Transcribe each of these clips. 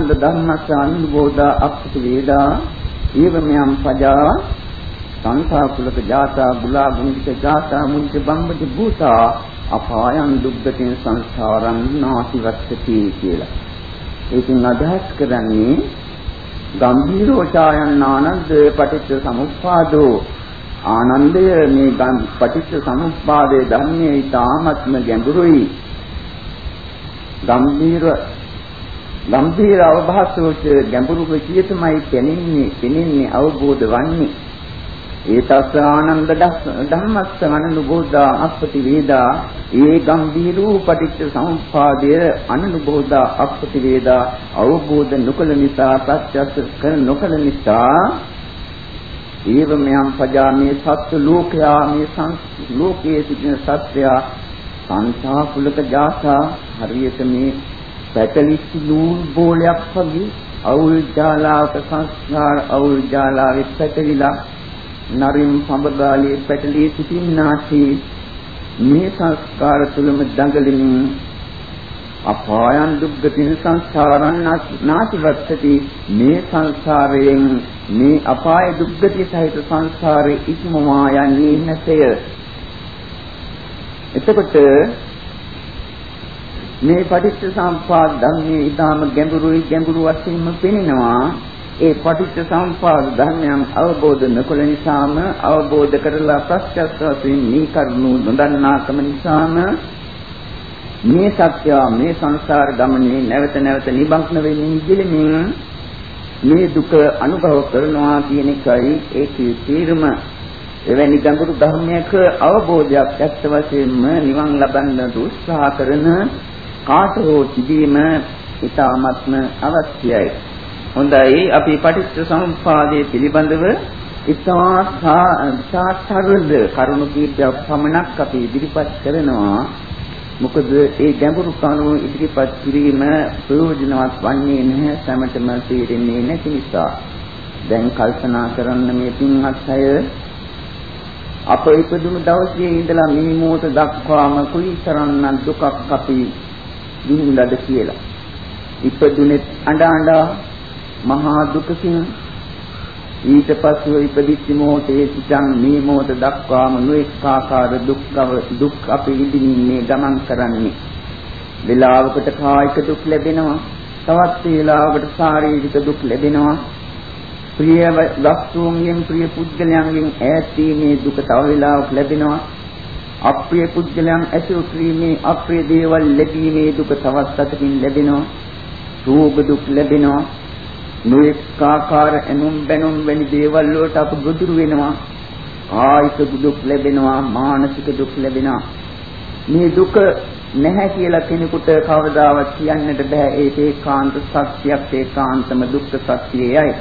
ආනන්ද ධම්මස්ස අනුබෝධා අප්පති වේදා ඊවමයන් පජා සංඛා කුලක ජාතා බුලා ගුණික ජාතා මුංච බම්බති භූතා අපායන් දුක්ගතින් සංසාරං නාතිවස්සති කියලා. ඒකෙන් අදහස් කරන්නේ ගම්භීරෝචායන් ආනන්ද පටිච්ච සමුප්පාදෝ ආනන්දය මේ පටිච්ච සමුප්පාදයේ ධර්මයේ ඊ타ත්ම ගැඹුරුයි ගම්භීර ගම්භීර අවභාසෝච ගැඹුරු විචිතමයි පෙනෙන්නේ පෙනෙන්නේ අවබෝධ වන්නේ. ඒතස්ස ආනන්ද ධම්මස්ස අනනුබෝධා අපති වේදා ඒ ගම්භීරූ පටිච්ච සමුප්පාදය අනනුබෝධා අපති වේදා අවබෝධ නොකළ නිසා ප්‍රත්‍යක්ෂ කර නොකළ නිසා ඒවමයන් පජා මේ සත්ත්ව ලෝකයා මේ ලෝකයේ සිටින සත්‍යයා සංසා කුලක ජාසා හරියට මේ පැටලිච්ච නූල් බෝලයක් වගේ අවුල් ජාලාවක සංස්කාර අවුල් ජාලාවේ පැටලිලා නරින් සම්බදාලේ පැටලී සිටින්නාසේ මේ සංස්කාර තුලම දඟලමින් අපායන් දුක්ගතින සංසාරං නාතිවත්තති මේ සංසාරයෙන් මේ අපාය දුක්ගති සහිත සංසාරේ ඉක්මවා යන්නේ නැතය. එතකොට මේ පටිච්ච සම්පාද ධර්මයේ ඊටාම ගැඹුරුයි ගැඹුරු වශයෙන්ම පෙනෙනවා. ඒ පටිච්ච සම්පාද ධර්මයන් අවබෝධ නොකළ නිසාම අවබෝධ කරලා ප්‍රත්‍යක්ෂ වශයෙන් මේ කරුණු නොදන්නාකම නිසාම මේ සත්‍ය මේ සංසාර ගමනේ නැවත නැවත නිබංකන වෙමින් ගිලිමින් මේ දුක අනුභව කරනවා කියන එකයි ඒකේ තීරම. එවැනි ගැඹුරු ධර්මයක අවබෝධයක් ඇත්ත වශයෙන්ම නිවන් ලබන්න උත්සාහ කරන කාටෝ තිබීම ඉතාමත්ම අවශ්‍යයි. හොඳයි අපි පටිච්ච සමුප්පාදයේ පිළිබඳව ඉතා සාතරද කරුණු කීපයක් පමණක් අපි ඉදිරිපත් කරනවා. මොකද ඒ ගැඹුරු කරුණු ඉදිරිපත් කිරීම ප්‍රයෝජනවත් වන්නේ නැහැ සමතම තේරෙන්නේ නැති නිසා. දැන් කල්පනා කරන්න මේ පින්වත් අය අප ඉපදුණු දවසේ ඉඳලා මේ මොහොත දක්වාම කුලිතරන්න දුකක් අපි විඳලාද කියලා. ඉපදුනේ අඬ අඬ මහා දුකකින් ඊට පස්ව ඉපදිච්ච මොහොතේ සිටන් මේ මොහොත දක්වාම නොඑක ආකාර දුක්ව දුක් අපි විඳින්නේ ගමන් කරන්නේ. වේලාවකට කායික දුක් ලැබෙනවා. තවත් වේලාවකට ශාරීරික දුක් ලැබෙනවා. ප්‍රිය වස්තුන්ගෙන් ප්‍රිය පුද්ගලයන්ගෙන් ඈත් වීමේ දුක තව වෙලාවක ලැබෙනවා. අප්‍රිය පුද්ගලයන් ඇසුරු කිරීමේ අප්‍රිය දේවල් ලැබීමේ දුක තවත් අතකින් ලැබෙනවා. රෝග දුක් ලැබෙනවා. නොඑක ආකාර එනුම් බැනුම් වැනි දේවල් වලට අප ගොදුරු වෙනවා. කායික දුක් ලැබෙනවා, මානසික දුක් ලැබෙනවා. මේ දුක නැහැ කියලා කෙනෙකුට කවදාවත් කියන්නට බෑ ඒක ඒකාන්ත සත්‍යයක් ඒකාන්තම දුක්ඛ සත්‍යයයි.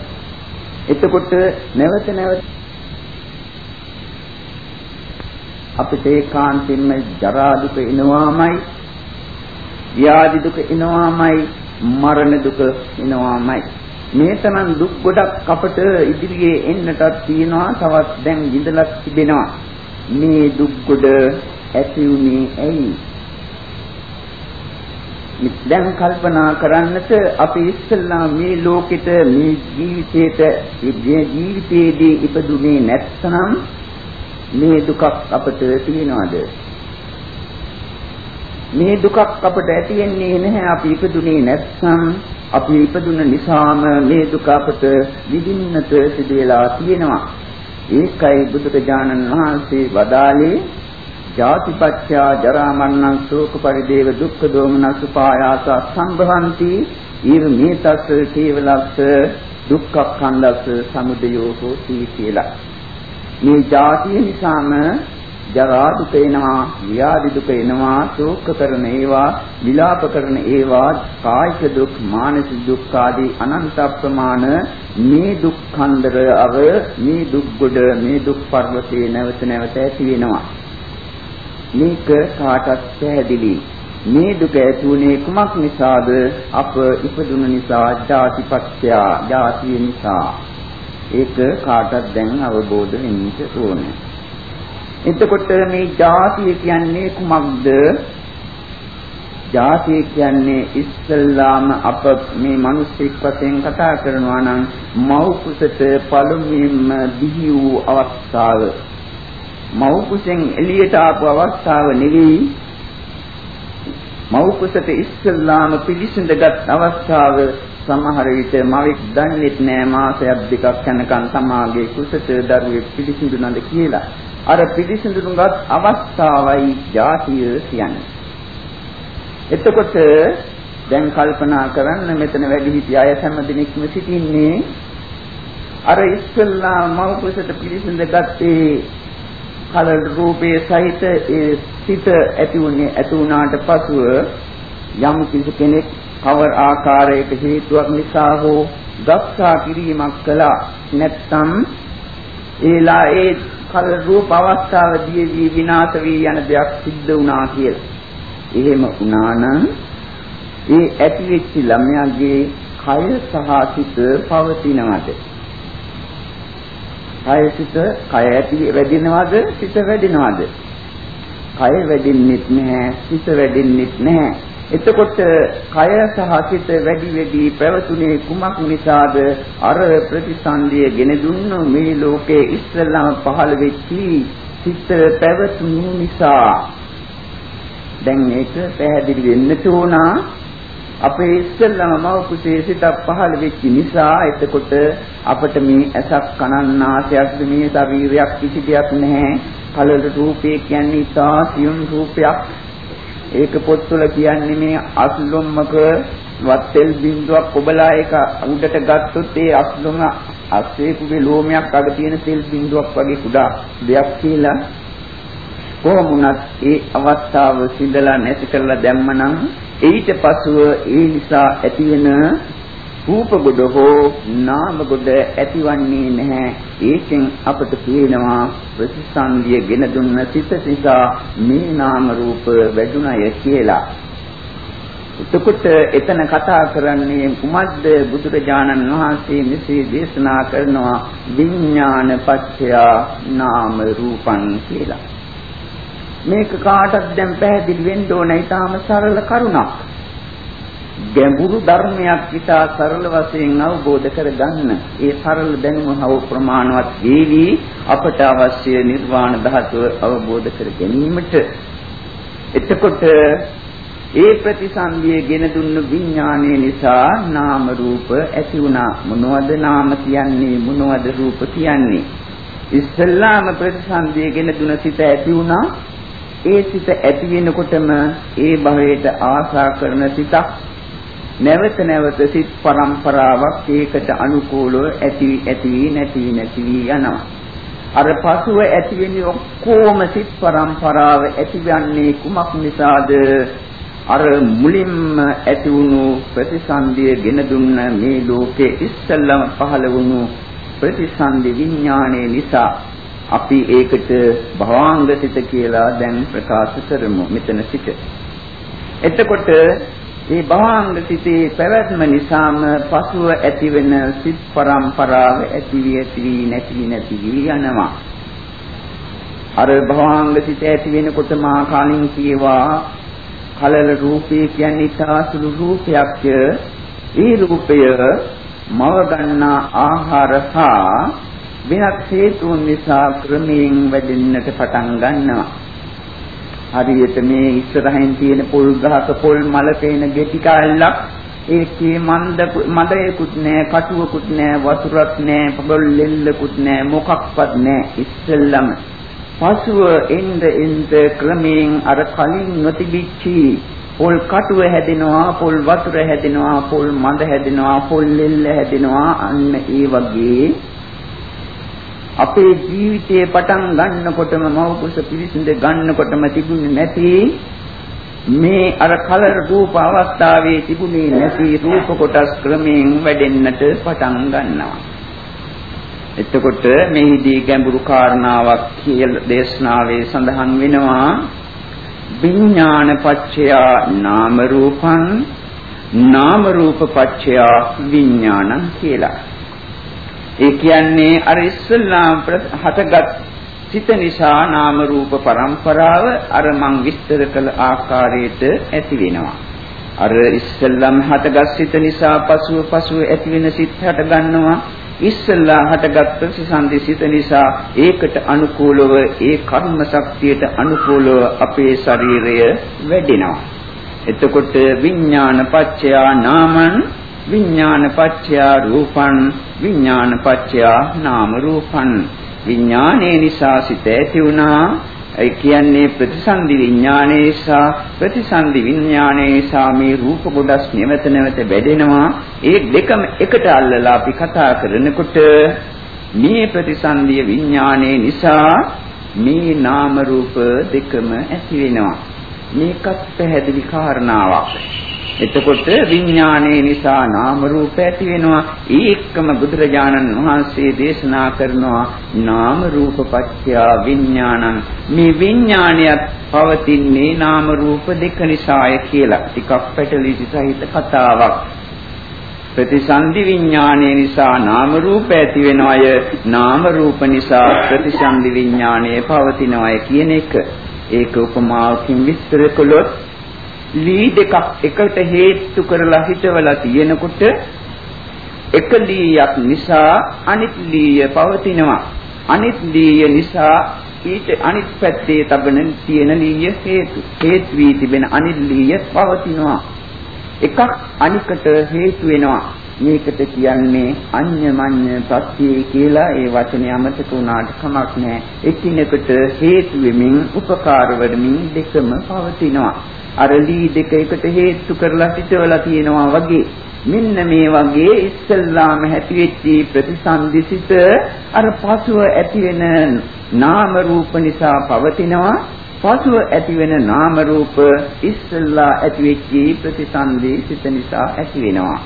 එතකොට නැවත නැවත අපිට ඒකාන්තින්ම ජරා දුක එනවාමයි ව්‍යාධි දුක එනවාමයි මරණ දුක එනවාමයි මේ තරම් දුක් ගොඩක් අපට ඉදිරියේ එන්නටත් තියෙනවා තවත් දැන් විඳලා තිබෙනවා. මේ දුක් ගොඩ ඇති වුනේ ඇයි? දැන් කල්පනා කරන්නට අපි ඉස්සෙල්ලා මේ ලෝකෙට මේ ජීවිතේට මේ ජීවිතයේදී ඉපදුනේ නැත්නම් මේ දුකක් අපට තියෙනවද? මේ දුකක් අපට ඇති වෙන්නේ නැහැ අපි ඉපදුනේ නැත්නම් අපි ඉපදුන නිසාම මේ දුක අපට විඳින්නට සිදු වෙලා තියෙනවා. ඒකයි බුදුරජාණන් වහන්සේ වදාළේ ජාතිපච්චා ජරා මරණ ශෝක පරිදේව දුක්ඛ දෝමනස් උපායාස සම්භවಂತಿ ඊර මේතස් කේවලස්ස දුක්ඛ කන්දස් සමුදයෝ හෝති කියලා. මේ ජාතිය නිසාම ජරා දුක එනවා, ව්‍යාධි දුක එනවා, ශෝක කරන ඒවා, විලාප කරන ඒවා, කායික දුක්, මානසික දුක් ආදී අනන්ත ප්‍රමාණ මේ දුක් කන්දර අව මේ දුක් ගොඩ මේ දුක් පර්වතේ නැවත නැවත ඇති වෙනවා. මේක කාටත් පැහැදිලි. මේ දුක ඇතිුනේ කුමක් නිසාද? අප ඉපදුන නිසා, ජාතිපත්‍ය, ජාතිය නිසා. ඒක කාටත් දැන් අවබෝධ වෙන්න ඕනේ. එතකොට මේ ජාතිය කියන්නේ කුමක්ද? ජාතිය කියන්නේ ඉස්සල්ලාම අප මේ මිනිස්සෙක් වශයෙන් කතා කරනවා නම් මව් කුසට පළමුවෙන්ම බිහි වූ අවස්ථාව මව් කුසෙන් එළියට ආපු අවස්ථාව නෙවෙයි මව් කුසට ඉස්සල්ලාම පිළිසිඳගත් අවස්ථාව සමහර විට මවෙක් දන්නේත් නෑ මාසයක් දෙකක් යනකම් තමාගේ කුසට දරුවෙක් පිළිසිඳුනද කියලා. අර පිළිසිඳුනුගත් අවස්ථාවයි ජාතිය කියන්නේ. එතකොට දැන් කල්පනා කරන්න මෙතන වැඩි හිටි අය හැම දිනෙකම සිටින්නේ අර ඉස්සල්ලා මව් කුසට පිළිසිඳගත්තේ කලල් රූපයේ සහිත ඒ සිත ඇති වුණේ ඇති වුණාට පසුව යම් කිසි කෙනෙක් කවර ආකාරයක හේතුවක් නිසා හෝ ගස්සා කිරීමක් කළා නැත්නම් ඒලා ඒ කල රූප අවස්ථාවදී වී විනාශ වී යන දෙයක් සිද්ධ වුණා කියලා. එහෙම වුණා නම් ඒ ඇතිවෙච්ච ළමයාගේ කය සහ සිත පවතිනවද? කය සිත කය ඇති වැඩිනවද? සිත වැඩිනවද? කය වැඩින්නෙත් නැහැ, සිත වැඩින්නෙත් නැහැ. එතකොට කය සහ සිත වැඩි වැඩි පැවතුනේ කුමක් නිසාද? අර ප්‍රතිසන්දිය ගෙන දුන්න මේ ලෝකේ ඉස්සල්ලාම පහළ වෙච්චි සිත පැවතුණු නිසා. දැන් මේක පැහැදිලි වෙන්න තෝනා අපේ ඉස්සල්ලාම මව කුසේ සිතක් පහළ වෙච්ච නිසා එතකොට අපිට මේ ඇසක් කනන් නාසයක් මේ ශරීරයක් කිසි දෙයක් නැහැ. කලල රූපේ කියන්නේ තා සියුම් රූපයක්. ඒක පොත්වල කියන්නේ මේ අස්ලොම්මක වත්තෙල් බින්දුවක් කොබලා ඒක උඩට ගත්තොත් ඒ අස්ලොම අස්සේකුගේ ලෝමයක් අග තියෙන තෙල් බින්දුවක් වගේ කුඩා දෙයක් කියලා කොහොම වුණත් ඒ අවස්ථාව සිඳලා නැති කරලා දැම්මනම් ඊට පසුව ඒ නිසා ඇතිවෙන රූප ගොඩ හෝ නාම ගොඩ ඇතිවන්නේ නැහැ. ඒකෙන් අපට පේනවා ප්‍රතිසන්දිය ගෙන දුන්න සිත නිසා මේ නාම රූප වැඩුණය කියලා. එතකොට එතන කතා කරන්නේ කුමද්ද බුදුරජාණන් වහන්සේ මෙසේ දේශනා කරනවා විඥාන පත්‍ය නාම රූපං කියලා. මේක කාටද දැන් පැහැදිලි වෙන්න ඕන. ඊටාම සරල කරුණක්. ගැඹුරු ධර්මයක් ඉතා සරල වශයෙන් අවබෝධ කරගන්න. ඒ සරල දැනුම හව ප්‍රමාණවත් වේවි අපට අවශ්‍ය නිර්වාණ ධාතුව අවබෝධ කර ගැනීමට. එතකොට ඒ ප්‍රතිසන්දියේ ගෙන දුන්න විඥානයේ නිසා නාම රූප ඇති වුණා. මොනවද නාම කියන්නේ මොනවද රූප කියන්නේ? ඉස්සල්ලාම ප්‍රතිසන්දියේ ගෙන දුන සිත ඇති වුණා. ඒ සිත ඇති වෙනකොටම ඒ භවයට ආශා කරන සිතක් නැවත නැවත සිත් පරම්පරාවක් ඒකට අනුකූලව ඇති ඇති නැති නැති යනවා. අර පසුව ඇති වෙන්නේ ඔක්කොම සිත් පරම්පරාව ඇතිවන්නේ කුමක් නිසාද? අර මුලින්ම ඇති වුණු ප්‍රතිසන්දිය ගෙන දුන්න මේ ලෝකේ ඉස්සල්ලාම පහළ වුණු ප්‍රතිසන්දි විඥානයේ නිසා අපි ඒකට භවාංග සිත කියලා දැන් ප්‍රකාශ කරමු මෙතන සිට. එතකොට මේ භවාංග සිතේ පැවැත්ම නිසාම පසුව ඇතිවෙන සිත් පරම්පරාව ඇති වී ඇති වී නැති වී නැති වී යනවා. අර භවාංග සිත ඇති වෙනකොට මා කාලින් කියවා කලල රූපේ කියන්නේ තාසුළු රූපයක්. ඒ රූපය මව ගන්නා ආහාර හා වෙනත් හේතුන් නිසා ක්‍රමයෙන් වැඩෙන්නට පටන් ගන්නවා. හරියට මේ ඉස්සරහින් තියෙන පොල් ගහක පොල් මල පේන ගෙටි කල්ලක්. ඒකේ මන්ද මදයකුත් නෑ කටුවකුත් නෑ වතුරක් නෑ පොල් ලෙල්ලකුත් නෑ මොකක්වත් නෑ ඉස්සෙල්ලම. පසුව එන්න එන්න ක්‍රමයෙන් අර කලින් නොතිබිච්චි පොල් කටුව හැදෙනවා පොල් වතුර හැදෙනවා පොල් මඳ හැදෙනවා පොල් ලෙල්ල හැදෙනවා අන්න ඒ වගේ අපේ ජීවිතයේ පටන් ගන්නකොටම මවකුස පිරිසිඳ ගන්නකොටම තිබුණේ නැති මේ අර කලර රූප අවස්ථාවේ තිබුණේ නැති රූප කොටස් ක්‍රමයෙන් වැඩෙන්නට පටන් ගන්නවා. එතකොට මෙහිදී ගැඹුරු කාරණාවක් කියලා දේශනාවේ සඳහන් වෙනවා විඥාන පච්චයා නාම රූපං නාම රූප පච්චයා විඥානං කියලා. ඒ කියන්නේ අර ඉස්සල්ලාම හටගත් සිත නිසා නාම රූප પરම්පරාව අර මං විස්තර කළ ආකාරයට ඇති වෙනවා. අර ඉස්සල්ලාම හටගත් සිත නිසා පසුව පසුව ඇති වෙන සිත් හට ගන්නවා. ඉස්සල්ලා හටගත් ප්‍රතිසන්දි සිත නිසා ඒකට අනුකූලව ඒ කර්ම ශක්තියට අනුකූලව අපේ ශරීරය වැඩෙනවා. එතකොට විඥාන පත්‍යා නාමං විඥාන පත්‍යා රූපං විඥාන පත්‍යා නාම රූපං. විඥානයේ නිසා සිත ඇති වුණා. ඒ කියන්නේ ප්‍රතිසන්දි විඥානයේ සහ ප්‍රතිසන්දි විඥානයේ සහ මේ රූප කොටස් නැවත නැවත වැඩෙනවා. ඒ දෙකම එකට අල්ලලා අපි කතා කරනකොට මේ ප්‍රතිසන්දි විඥානයේ නිසා මේ නාම රූප දෙකම ඇති වෙනවා. මේකත් පැහැදිලි කාරණාවක්. එතකොට විඥානයේ නිසා නාම රූප ඇති වෙනවා. ඒකම බුදුරජාණන් වහන්සේ දේශනා කරනවා නාම රූප පත්‍ය විඥානං. මේ විඥානයත් පවතින්නේ නාම රූප දෙක නිසාය කියලා. ටිකක් පැටලී සහිත කතාවක්. ප්‍රතිසන්දි විඥානයේ නිසා නාම රූප ඇති වෙනවය නාම රූප නිසා ප්‍රතිසන්දි විඥානයේ පවතිනවය කියන එක ඒක උපමාවකින් විස්තර කළොත් ලී දෙකක් එකට හේතු කරලා හිටවලා තියෙනකොට එක ලීයක් නිසා අනිත් ලීය පවතිනවා. අනිත් ලීය නිසා ඊට අනිත් පැත්තේ තබන තියෙන ලීය හේතු හේතු වී තිබෙන අනිත් ලීය පවතිනවා. එකක් අනිකට හේතු වෙනවා. මේකට කියන්නේ අඤ්ඤමඤ්ඤ ප්‍රත්‍යය කියලා ඒ වචනේ අමතක වුණාට කමක් නැහැ. එකිනෙකට හේතු වෙමින් උපකාර වෙමින් දෙකම පවතිනවා. අර ලී දෙක එකට හේතු කරලා සිටවලා තියෙනවා වගේ. මෙන්න මේ වගේ ඉස්සල්ලාම හැටිවෙච්ච ප්‍රතිසන්දිසිත අර පසුව ඇති වෙන නාම රූප නිසා පවතිනවා. පසුව ඇති වෙන නාම රූප ඉස්සල්ලා ඇතිවෙච්ච ප්‍රතිසන්දිසිත නිසා ඇති වෙනවා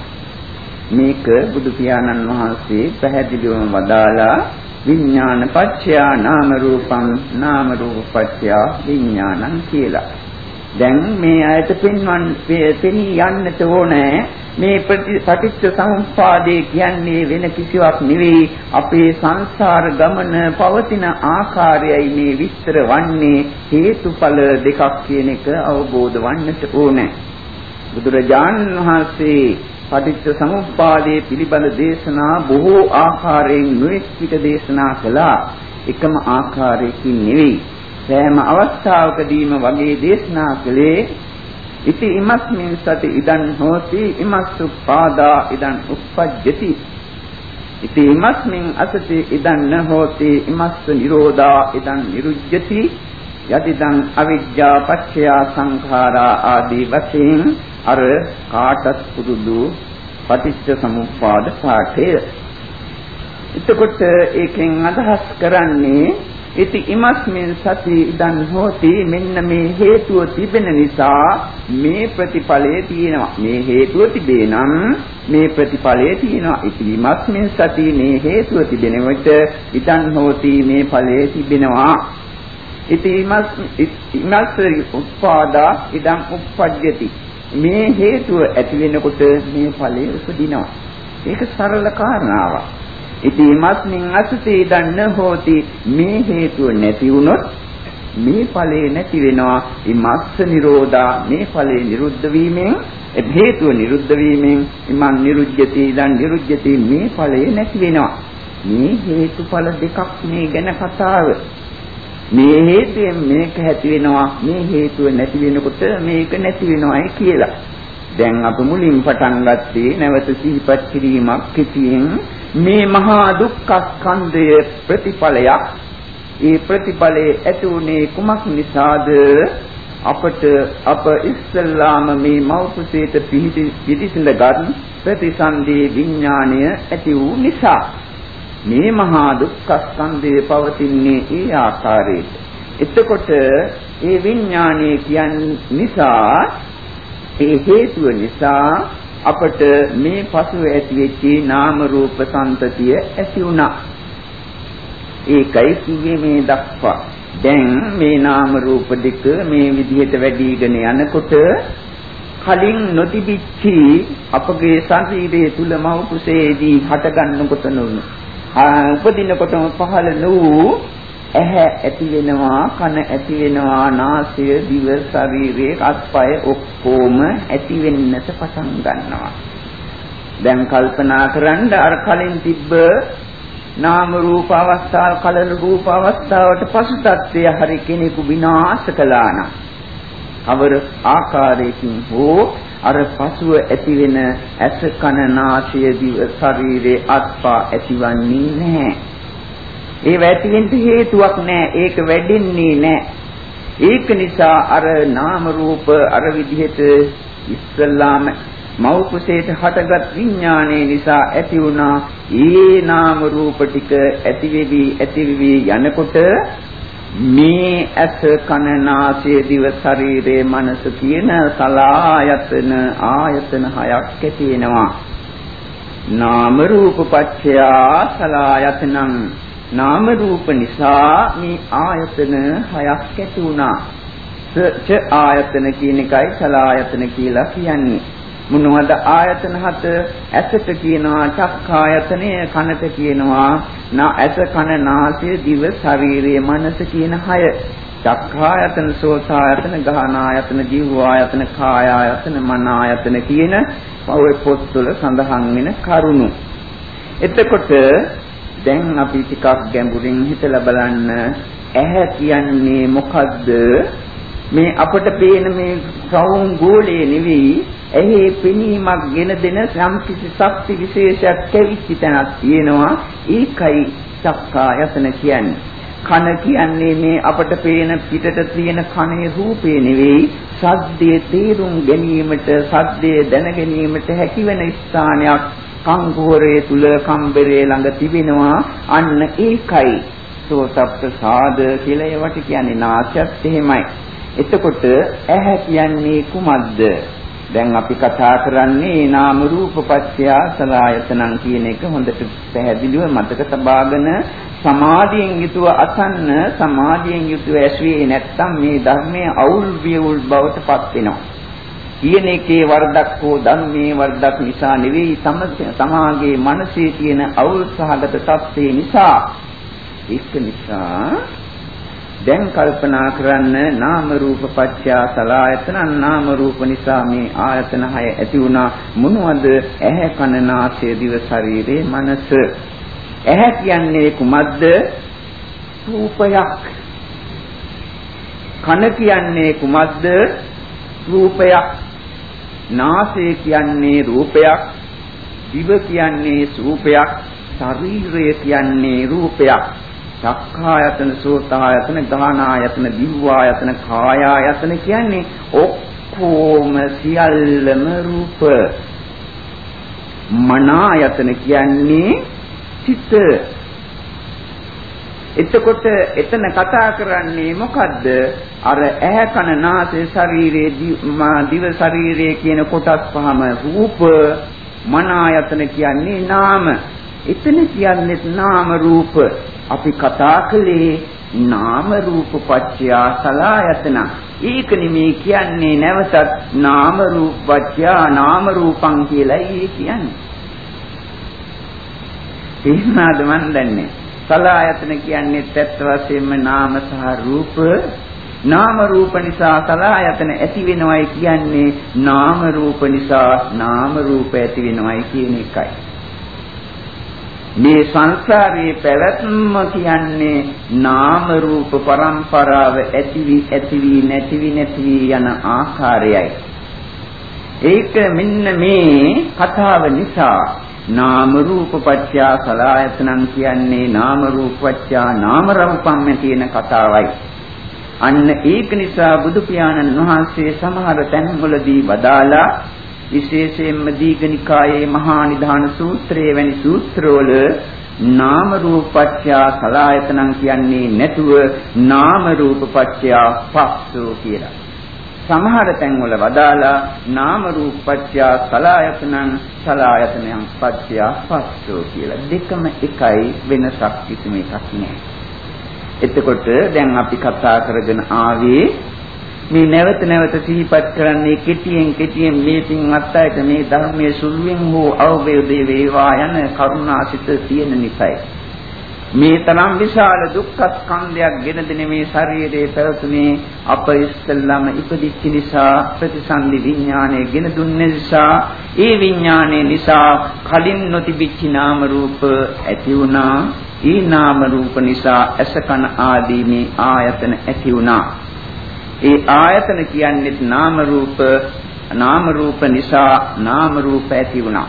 මේක බුදු පියාණන් වහන්සේ පැහැදිලිවම වදාලා විඥාන පත්‍යා නාම රූපං නාම රූප පත්‍යා විඥානං කියලා. දැන් මේ අයට පෙන්වන් පෙනී යන්නට ඕනේ. මේ පටිච්ච සමුප්පාදේ කියන්නේ වෙන කිසිවක් නෙවෙයි. අපේ සංසාර ගමන පවතින ආකාරයයි මේ විස්තර වන්නේ. හේතුඵල දෙකක් කියන එක අවබෝධ වන්නට ඕනේ. බුදුරජාණන් වහන්සේ පටිච්ච සමුප්පාදයේ පිළිබඳ දේශනා බොහෝ ආකාරයෙන් නොඑක් විට දේශනා කළා. එකම ආකාරයකින් නෙවෙයි. සෑම අවස්ථාවකදීම වගේ දේශනා කළේ ඉති ඉමස්මින් සති ඉදන් හෝති ඉමස්සු පාදා ඉදන් උප්පජ්ජති. ඉති ඉමස්මින් අසති ඉදන් න හෝති ඉමස්ස නිරෝධා ඉදන් නිරුජ්ජති. යදිදං අවිජ්ජා පච්චය සංඛාරා ආදී වශයෙන් අර කාටත් පුරුදු පටිච්ච සමුප්පාද පාඨය. එතකොට ඒකෙන් අදහස් කරන්නේ ඉති ඉමස්මින් සති ඉදන් හෝති. මෙන්න මේ හේතුව තිබෙන නිසා මේ ප්‍රතිඵලය තියෙනවා. මේ හේතුව තිබේ නම් මේ ප්‍රතිඵලය තියෙනවා. ඉති ඉමස්මින් සති මේ හේතුව තිබෙන විට ඉදන් හෝති මේ ඵලය තිබෙනවා. ඉති ඉමස් ඉමස් උත්පාදා ඉදන් උප්පජ්ජති. මේ හේතුව ඇති වෙනකොට මේ ඵලය උපදිනවා. ඒක සරල කාරණාවක්. ඉතිමත්මින් අසුතේ දන්න හෝති. මේ හේතුව නැති වුනොත් මේ ඵලේ නැති වෙනවා. ඉමස්ස නිරෝධා. මේ ඵලේ නිරුද්ධ වීමෙන් හේතුව නිරුද්ධ වීමෙන් ඉමන් නිරුද්ධති දන් නිරුද්ධති මේ ඵලේ නැති වෙනවා. මේ හේතුඵල දෙකක් මේ ගැන කතාව. මේ හේතුයෙන් මේක ඇති වෙනවා. මේ හේතුව නැති වෙනකොට මේක නැති වෙනවායි කියලා. දැන් අප මුලින් පටන් ගත්තේ නැවත සිහිපත් කිරීමක් කිසියෙන් මේ මහා දුක්ඛ ස්කන්ධය ප්‍රතිඵලයක්. ඒ ප්‍රතිඵලයේ ඇති උනේ කුමක් නිසාද? අපට අප ඉස්සල්ලාම මේ මෞපසේත පිහිටි පිටිසිඳගත් ප්‍රතිසන්දී විඥාණය ඇති වූ නිසා මේ මහා දුක්ඛ ස්කන්ධය පවතින්නේ ඒ ආකාරයට. එතකොට ඒ විඥාණය කියන් නිසා ඒ හේතුව නිසා අපට මේ පසුව ඇතිවෙච්ච නාම රූප සංතතිය ඇති වුණා. ඒකයි කිව්වේ මේ දක්වා. දැන් මේ නාම රූප දෙක මේ විදිහට වැඩිගෙන යනකොට කලින් නොතිබිච්චි අපගේ ශරීරයේ තුල මව කුසේදී හටගන්නකොට නුන උපදිනකොටම පහළ වූ ඇහැ ඇති වෙනවා කන ඇති වෙනවා නාසය දිව ශරීරය අත්පය ඔක්කොම ඇති වෙන්නට පටන් ගන්නවා දැන් කල්පනා කරන්න අර කලින් තිබ්බ නාම රූප අවස්ථාව කලන රූප අවස්ථාවට පසු තත්ත්වය හරි කෙනෙකු විනාශ කළා නම් අවර ආකාරයකින් හෝ අර පසුව ඇතිවෙන ඇස කන නාසය දිව ශරීරයේ අත්පා ඇතිවන්නේ නැහැ. ඒ වැටිෙන්න හේතුවක් නැහැ. ඒක වැඩින්නේ නැහැ. ඒක නිසා අර නාම රූප අර විදිහට ඉස්සල්ලාම මව් කුසේට හටගත් විඥානයේ නිසා ඇති වුණා. ඒ නාම රූප ටික ඇතිවෙවි ඇතිවෙවි යනකොට මේ ඇස කන නාසය දිව ශරීරයේ මනස කියන සලායතන ආයතන හයක් ඇති වෙනවා නාම රූප පත්‍යා සලායතනං නාම රූප නිසා මේ ආයතන හයක් ඇති වුණා. ච ආයතන කියන එකයි සලායතන කියලා කියන්නේ. මොනවද ආයතන හත? ඇසට කියනවා චක්ඛායතනය කනට කියනවා නා ඇස කන නාසය දිව ශරීරය මනස කියන හය. චක්ඛායතන සෝතායතන ගහනායතන ජීවායතන කායායතන මනායතන කියන පොයේ පොත්වල සඳහන් වෙන කරුණු. එතකොට දැන් අපි ටිකක් ගැඹුරින් හිතලා බලන්න. ඇහැ කියන්නේ මොකද්ද? මේ අපට පේන මේ සවුන් ගෝලයේ නෙවෙයි. එහි පෙනීමක් ගෙන දෙන යම් කිසි ශක්ති විශේෂයක් කැවිච්ච තැනක් තියෙනවා. ඒකයි චක්කායතන කියන්නේ. කන කියන්නේ මේ අපට පේන පිටට තියෙන කනේ රූපේ නෙවෙයි. සද්දේ තේරුම් ගැනීමට සද්දේ දැන ගැනීමට හැකිවෙන ස්ථානයක්. කංගෝරේ තුල කම්බරේ ළඟ තිබෙනවා අන්න ඒකයි සෝතප්පසාද කියලා ඒවට කියන්නේ නාසයත් එහෙමයි එතකොට ඇහැ කියන්නේ කුමක්ද? දැන් අපි කතා කරන්නේ නාම රූප පත්‍ය සලආයතනං කියන එක හොඳට පැහැදිලිව මතක තබාගෙන සමාධියෙන් යුතුව අසන්න සමාධියෙන් යුතුව ඇසුවේ නැත්තම් මේ ධර්මයේ අවුල් වියුල් බවට පත් වෙනවා. කියන එකේ වරදක් හෝ ධර්මයේ වරදක් නිසා නෙවෙයි තමාගේ මනසේ තියෙන අවුල් සහගත තත්ත්වේ නිසා. ඒක නිසා දැන් කල්පනා කරන්න නාම රූප පත්‍ය සලායතන නාම රූප නිසා මේ ආයතන හය ඇති වුණා. මොනවද? ඇහැ කන නාසය දිව ශරීරේ මනස. ඇහැ කියන්නේ කුමක්ද? රූපයක්. කන කියන්නේ කුමක්ද? රූපයක්. නාසය කියන්නේ රූපයක් දිව කියන්නේ රූපයක් ශරීරය කියන්නේ රූපයක්. චක්ඛායතන සෝතායතන ගානායතන දිව්වායතන කායායතන කියන්නේ ඔක්කොම සියල්ලම රූප. මනායතන කියන්නේ චිත්ත. එතකොට එතන කතා කරන්නේ මොකද්ද අර ඇහැ කන නාසය ශරීරයේ දිව ශරීරයේ කියන කොටස් පහම රූප මන ආයතන කියන්නේ නාම එතන කියන්නේ නාම රූප අපි කතා කළේ නාම රූප පත්‍යා සලායතන. ඒක නෙමේ කියන්නේ නැවතත් නාම රූප පත්‍යා නාම රූපං කියලායි කියන්නේ. තේරුණාද මන් දන්නේ. සලායතන කියන්නේ ඇත්ත වශයෙන්ම නාම සහ රූප නාම රූප නිසා සලායතන ඇති වෙනවයි කියන්නේ නාම රූප නිසා නාම රූප ඇති වෙනවයි කියන එකයි. මේ සංසාරයේ පැවැත්ම කියන්නේ නාම රූප પરම්පරාව ඇතිවි ඇතිවි නැතිවි නැතිවි යන ආකාරයයි. ඒක මෙන්න මේ කතාව නිසා නාම රූප පත්‍ය සලආයතනං කියන්නේ නාම රූප පත්‍ය නාම රූපම් කියන කතාවයි. අන්න ඒක නිසා බුදු පියාණන් වහන්සේ සමහර තැන්වලදී වදාලා විශේෂයෙන්ම දීඝනිකායේ මහා නිධාන සූත්‍රයේ වැනි සූත්‍රවල නාම රූපච්ඡා සලායතනං කියන්නේ නැතුව නාම රූපපච්ඡා පස්සෝ කියලා. සමහර තැන්වල වදාලා නාම රූපච්ඡා සලායතනං සලායතනං පච්ඡා පස්සෝ කියලා. දෙකම එකයි වෙනසක් කිසිම එකක් නෑ. එතකොට දැන් අපි කතා කරගෙන ආවේ මේ නැවත නැවත සිහිපත් කරන්නේ කෙටියෙන් කෙටියෙන් මේ පින්වත් අයට මේ ධර්මයේ සුළුෙන් හෝ අවබෝධය වේවා යන කරුණාසිත තියෙන නිසායි. මේ තරම් විශාල දුක්ඛ ස්කන්ධයක් ගෙන දෙන මේ ශරීරයේ පැවතුනේ අප ඉස්සල්ලාම ඉපදිච්ච නිසා ප්‍රතිසන්දි විඥානය ගෙන දුන්න නිසා. ඒ විඥානය නිසා කලින් නොතිබිච්ච නාම රූප ඇති වුණා. ඒ නාම රූප නිසා අසකන ආදී මේ ආයතන ඇති වුණා. ඒ ආයතන කියන්නේ නාම රූප නාම රූප නිසා නාම රූප ඇති වුණා.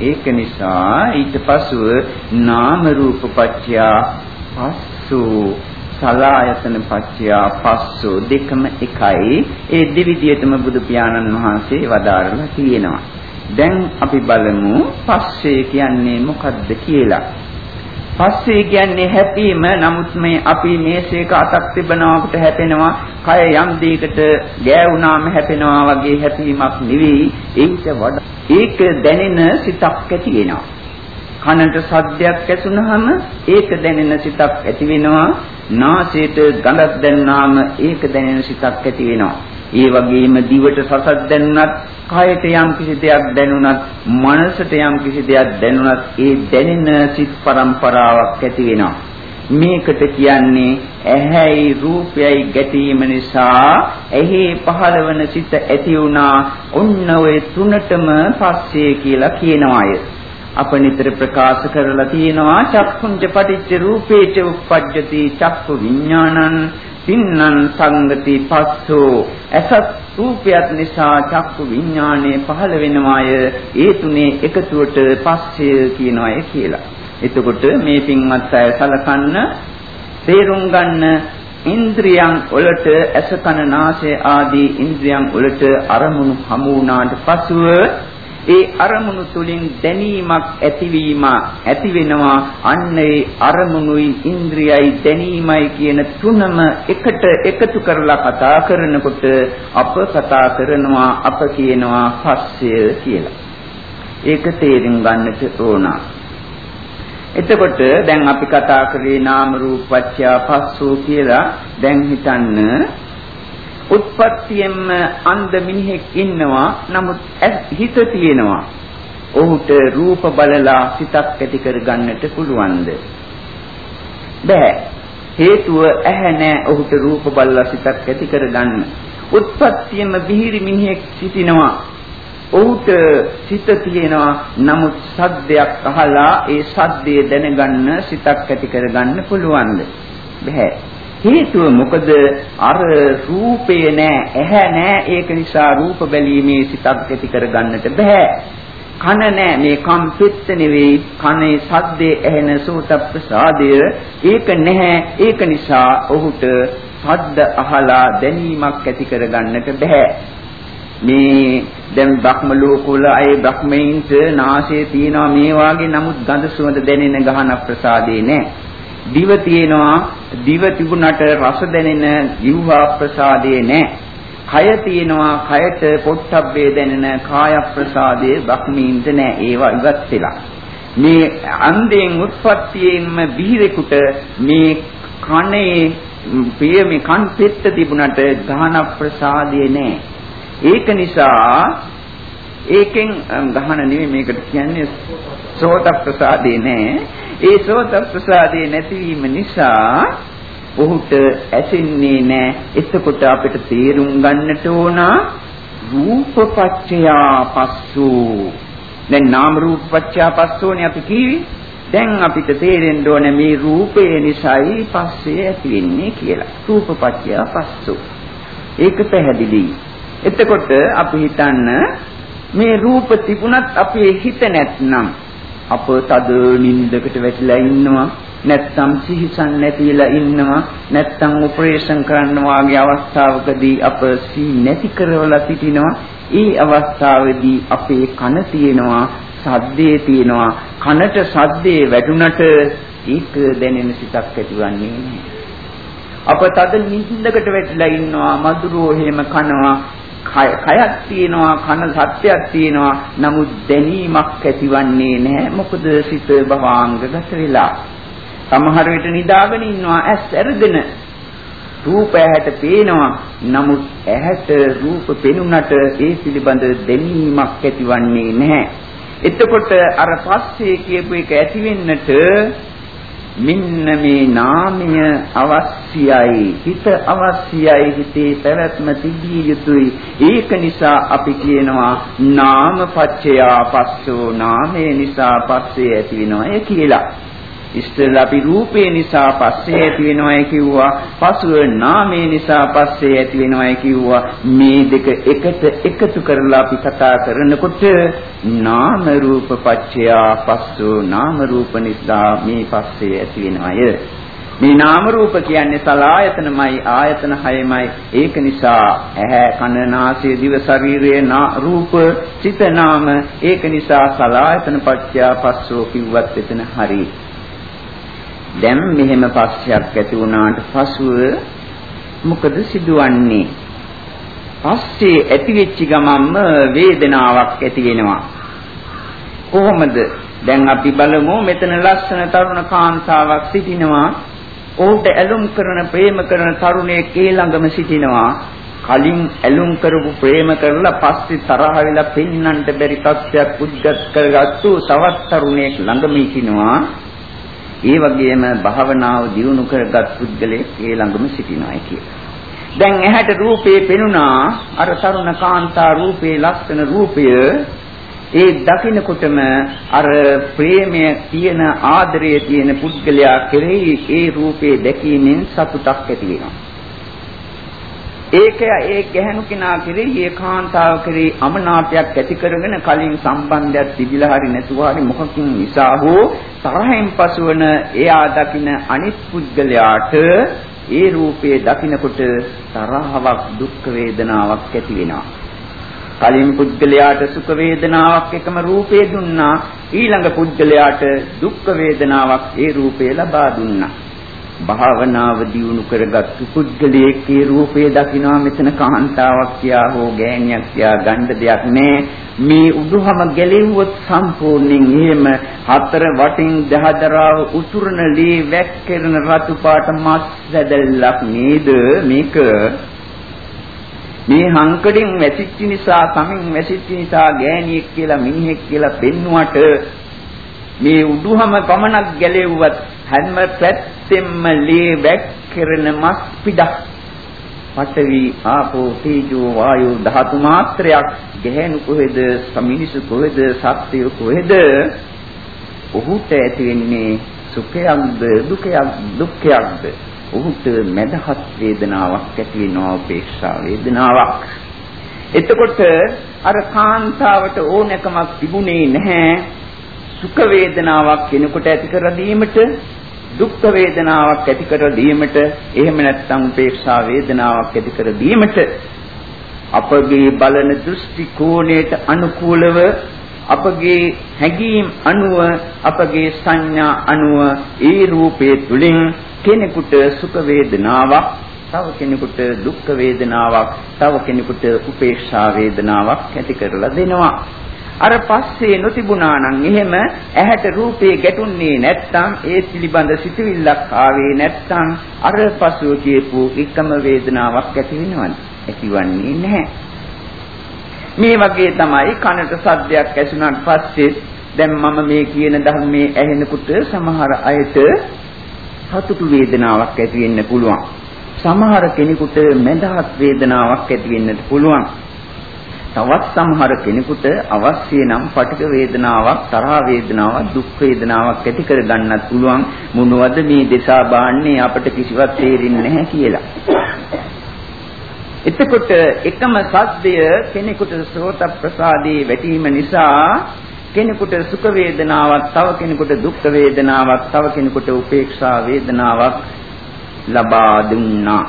ඒක නිසා ඊට පසුව නාම රූප පත්‍ය පස්සු සලායතන පත්‍ය පස්සු දෙකම එකයි. ඒ දෙවිදියටම බුදු පියාණන් වහන්සේ වදාරලා තියෙනවා. දැන් අපි බලමු පස්සේ කියන්නේ මොකද්ද කියලා. පස්සේ කියන්නේ හැපීම. නමුත් මේ අපි මේසයක අතක් තිබනවාකට හැපෙනවා. කය යම් දෙයකට ගෑවුනාම හැපෙනවා වගේ හැපීමක් නෙවෙයි. ඒකට වඩා ඒක දැනෙන සිතක් ඇති වෙනවා. කනට සද්දයක් ඇසුනහම ඒක දැනෙන සිතක් ඇති වෙනවා. නාසයට ගඳක් දැනුනාම ඒක දැනෙන සිතක් ඇති වෙනවා. ඒ වගේම දිවට සසක් දැනුණත් කයට යම් කිසි දෙයක් දැනුණත් මනසට යම් කිසි දෙයක් දැනුණත් ඒ දැනෙන සිත් පරම්පරාවක් ඇති වෙනවා. මේකට කියන්නේ ඇහැයි රූපයයි ගැටීම නිසා ඇහි පහළවන සිත ඇති වුණා. ඔන්න ඔය තුනටම පස්සේ කියලා කියනවාය. අප නිතර ප්‍රකාශ කරලා තියෙනවා චක්කුංච පටිච්ච රූපේච උප්පජ්ජති චක්කු විඥානං තින්නං සංගති පස්සෝ අසත් රූපයත් නිසා චක්කු විඥානය පහළ වෙනවාය ඒ තුනේ එකතුවට පස්සය කියනවාය කියලා. එතකොට මේ පින්වත් අය සලකන්න තේරුම් ගන්න ඉන්ද්‍රියන් වලට ඇස කන නාසය ආදී ඉන්ද්‍රියන් වලට අරමුණු හමු වුණාට පසුව ඒ අරමුණු තුලින් දැනීමක් ඇතිවීම ඇති වෙනවා අන්න ඒ අරමුණුයි ඉන්ද්‍රියයි දැනීමයි කියන තුනම එකට එකතු කරලා කතා කරනකොට අප කතා කරනවා අප කියනවා පස්සය කියලා. ඒක තේරුම් ගන්නට ඕන. එතකොට දැන් අපි කතා කරේ නාම රූප පත්‍ය පස්සෝ කියලා දැන් හිතන්න උත්පත්තියෙන්ම අන්ධ මිනිහෙක් ඉන්නවා. නමුත් හිත තියෙනවා. ඔහුට රූප බලලා සිතක් ඇති කරගන්නට පුළුවන්ද? බෑ. හේතුව ඇහැ නෑ ඔහුට රූප බලලා සිතක් ඇති කරගන්න. උත්පත්තියෙන්ම බිහිරි මිනිහෙක් සිටිනවා. ඔහුට සිත තියෙනවා. නමුත් සද්දයක් අහලා ඒ සද්දය දැනගන්න සිතක් ඇති කරගන්න පුළුවන්ද? බෑ. හේතුව මොකද අර රූපේ නෑ ඇහැ නෑ ඒක නිසා රූප බැලීමේ සිතක් ඇති කරගන්නට බෑ. කන නෑ මේ කම් පිට නෙවෙයි කනේ සද්දේ ඇහෙන සෝත ප්‍රසාදය ඒක නැහැ ඒක නිසා ඔහුට සද්ද අහලා දැනීමක් ඇති කරගන්නට බෑ. මේ දැන් බ්‍රහ්ම ලෝකවල අය බ්‍රහ්මයින්ට නාසයේ තියනවා මේ වාගේ නමුත් ගඳ සුවඳ දැනෙන ගහන ප්‍රසාදේ නෑ. දිව තියෙනවා දිව තිබුණට රස දැනෙන ජීවහා ප්‍රසාදේ නැහැ. කය තියෙනවා කයට පොට්ටබ්බේ දැනෙන කාය ප්‍රසාදේ බක්මීන්ට නැහැ. ඒවා ඉවත් වෙලා. මේ අන්දයෙන් උත්පත්තියෙන්ම බිහිරෙකුට මේ කනේ පිය මේ කන් පෙත්ත තිබුණට ගහන ප්‍රසාදේ නැහැ. ඒක නිසා ඒකෙන් ගහන නෙමෙයි මේකට කියන්නේ සෝත ප්‍රසාදේ නැහැ. ඒ සෝත ප්‍රසාදේ නැතිවීම නිසා ඔහුට ඇසෙන්නේ නැහැ. එතකොට අපිට තේරුම් ගන්නට ඕන රූපපච්චයා පස්සු. දැන් නාම රූපපච්චයා පස්සෝනේ අපි කිව්වේ. දැන් අපිට තේරෙන්න ඕන මේ රූපය නිසායි පස්සේ ඇති වෙන්නේ කියලා. රූපපච්චයා පස්සු. ඒක පැහැදිලි. එතකොට අපි හිතන්න මේ රූප තිබුණත් අපේ හිත නැත්නම් අප තද නින්දකට වැටිලා ඉන්නවා. නැත්තම් සිහිසන් නැතිලා ඉන්නවා. නැත්තම් ඔපරේෂන් කරන්න වාගේ අවස්ථාවකදී අප සී නැති කරවලා සිටිනවා. ඒ අවස්ථාවේදී අපේ කන තියෙනවා සද්දේ තියෙනවා. කනට සද්දේ වැටුණට ඒක දැනෙන සිතක් ඇතිවන්නේ නැහැ. අප තද නිින්දකට වැටිලා ඉන්නවා මధుරෝ එහෙම කනවා. කයක් තියෙනවා කන සත්‍යයක් තියෙනවා. නමුත් දැනීමක් ඇතිවන්නේ නැහැ. මොකද සිත භවාංගගත වෙලා. සමහර විට නිදාගෙන ඉන්නවා. ඇස් ඇරගෙන රූප ඇහැට පේනවා. නමුත් ඇහැට රූප පෙනුනට ඒ පිළිබඳ දැනීමක් ඇතිවන්නේ නැහැ. එතකොට අර පස්සේ කියපු එක ඇති වෙන්නට මෙන්න මේ නාමය අවශ්‍යයි හිත අවශ්‍යයි හිතේ පැවැත්ම තිබිය යුතුයි. ඒක නිසා අපි කියනවා නාමපච්චයා පස්සෝ නාමය නිසා පස්සේ ඇති වෙනවා කියලා. ඉස්සෙල්ලා අපි රූපේ නිසා පස්සේ ඇති වෙනවයි කිව්වා. පසුව නාමේ නිසා පස්සේ ඇති වෙනවයි කිව්වා. මේ දෙක එකට එකතු කරලා අපි කතා කරනකොට නාම රූප පච්චයා පස්සෝ නාම රූප නිසා මේ පස්සේ ඇති වෙනවය. මේ නාම රූප කියන්නේ සලායතනමයි ආයතන හයමයි ඒක නිසා ඇහැ කන නාසය දිව ශරීරයේ නා රූප චිත නාම ඒක නිසා සලායතන පත්‍යා පස්සෝ කිව්වත් එතන හරියි දැන් මෙහෙම පස්සයක් ඇති වුණාට පසුව මොකද සිදුවන්නේ? පස්සේ ඇති වෙච්ච ගමන්ම වේදනාවක් ඇති වෙනවා. කොහොමද? දැන් අපි බලමු මෙතන ලස්සන තරුණ කාන්තාවක් සිටිනවා. ඔහුට ඇලුම් කරන ප්‍රේම කරන තරුණයෙක් ඒ ළඟම සිටිනවා. කලින් ඇලුම් කරපු ප්‍රේම කරලා පස්සේ තරහ වෙලා පෙන්වන්නට බැරි තත්ත්වයක් උද්ගත කරගත්තු තවත් තරුණයෙක් ළඟම ඉන්නවා. ඒ වගේම භාවනාව දියුණු කරගත් පුද්ගලයෙක් ඒ ළඟම සිටිනවායි කියලා. දැන් ඇහැට රූපේ පෙනුණා අර තරුණ කාන්තා රූපේ ලක්ෂණ රූපය ඒ දකින්නකොටම අර ප්‍රේමය තියෙන ආදරය තියෙන පුද්ගලයා කෙරෙහි ඒ රූපේ දැකීමෙන් සතුටක් ඇති වෙනවා. ඒක ඒ ගැහණු කෙනා කෙරෙහි ඒ කාන්තාව කෙරෙහි අමනාපයක් ඇති කරගෙන කලින් සම්බන්ධයක් තිබිලා හරි නැතුව හරි මොකකින් නිසා හෝ තරහෙන් පසුවන එයා දකින අනිත් පුද්ගලයාට ඒ රූපයේ දකිනකොට තරහවක් දුක් වේදනාවක් ඇති වෙනවා. කලින් පුද්ගලයාට සුඛ වේදනාවක් එකම රූපේ දුන්නා ඊළඟ පුද්ගලයාට දුක් වේදනාවක් ඒ රූපේ ලබා දුන්නා. භාවනාව දියුණු කරගත්තු පුද්ගලයෙක්ගේ රූපය දකිනවා මෙතන කාන්තාවක් කියා හෝ ගෑණියක් කියා ගන්න දෙයක් නෑ. මේ උඩුහම ගැලෙව්වොත් සම්පූර්ණයෙන් එහෙම හතර වටින් දහදරාව උතුරන ලී වැක්කිරන රතු පාට මස් වැදල්ලක් නේද? මේක මේ හංකඩින් වැසිච්ච නිසා සමින් වැසිච්ච නිසා ගෑණියෙක් කියලා මිනිහෙක් කියලා පෙන්නුවට මේ උඩුහම පමණක් ගැලෙව්වත් හැම පැත්තෙම ලේ වැක්කිරෙන මස් පිටක් පඨවි ආපෝ තේජෝ වායෝ ධාතු මාත්‍රයක්. ගැහෙනු කොහෙද සමිනිසු කොහෙද සත්‍යය කොහෙද? ඔහුට ඇති වෙන්නේ සුඛයක්ද දුකයක් දුක්ඛයක්ද? ඔහුට මදහත් වේදනාවක් ඇති වෙනවා උපේක්ෂා වේදනාවක්. එතකොට අර කාන්තාවට ඕනකමක් තිබුණේ නැහැ. සුඛ වේදනාවක් කෙනෙකුට ඇති කර දීමට දුක් වේදනාවක් ඇති කර දීමට එහෙම නැත්නම් උපේක්ෂා වේදනාවක් ඇති කර දීමට අපගේ බලන දෘෂ්ටි කෝණයට අනුකූලව අපගේ හැඟීම් අනුව අපගේ සංඥා අනුව ඒ රූපයේ තුලින් කෙනෙකුට සුඛ වේදනාවක් තව කෙනෙකුට දුක් වේදනාවක් තව කෙනෙකුට උපේක්ෂා වේදනාවක් ඇති කරලා දෙනවා. අර පස්සේ නොතිබුණා නම් එහෙම ඇහැට රූපේ ගැටුන්නේ නැත්නම් ඒ පිළිබඳ සිතුවිල්ලක් ආවේ නැත්නම් අර පසුව කියපු එකම වේදනාවක් ඇති වෙනවද? ඇතිවන්නේ නැහැ. මේ වගේ තමයි කනට සද්දයක් ඇසුණාට පස්සේ දැන් මම මේ කියන ධර්මයේ ඇහෙනකොට සමහර අයට සතුටු වේදනාවක් ඇති වෙන්න පුළුවන්. සමහර කෙනෙකුට මඳහත් වේදනාවක් ඇති වෙන්නත් පුළුවන්. තවත් සමහර කෙනෙකුට අවශ්‍ය නම් පටික වේදනාවක් තරහ වේදනාවක් දුක් වේදනාවක් ඇති කර ගන්නත් පුළුවන් මොනවද මේ දෙසා බාන්නේ අපට කිසිවක් තේරෙන්නේ නැහැ කියලා. එතකොට එකම සද්දය කෙනෙකුට සෝත ප්‍රසාදී වැටීම නිසා කෙනෙකුට සුඛ වේදනාවක් තව කෙනෙකුට දුක් වේදනාවක් තව කෙනෙකුට උපේක්ෂා වේදනාවක් ලබා දුන්නා.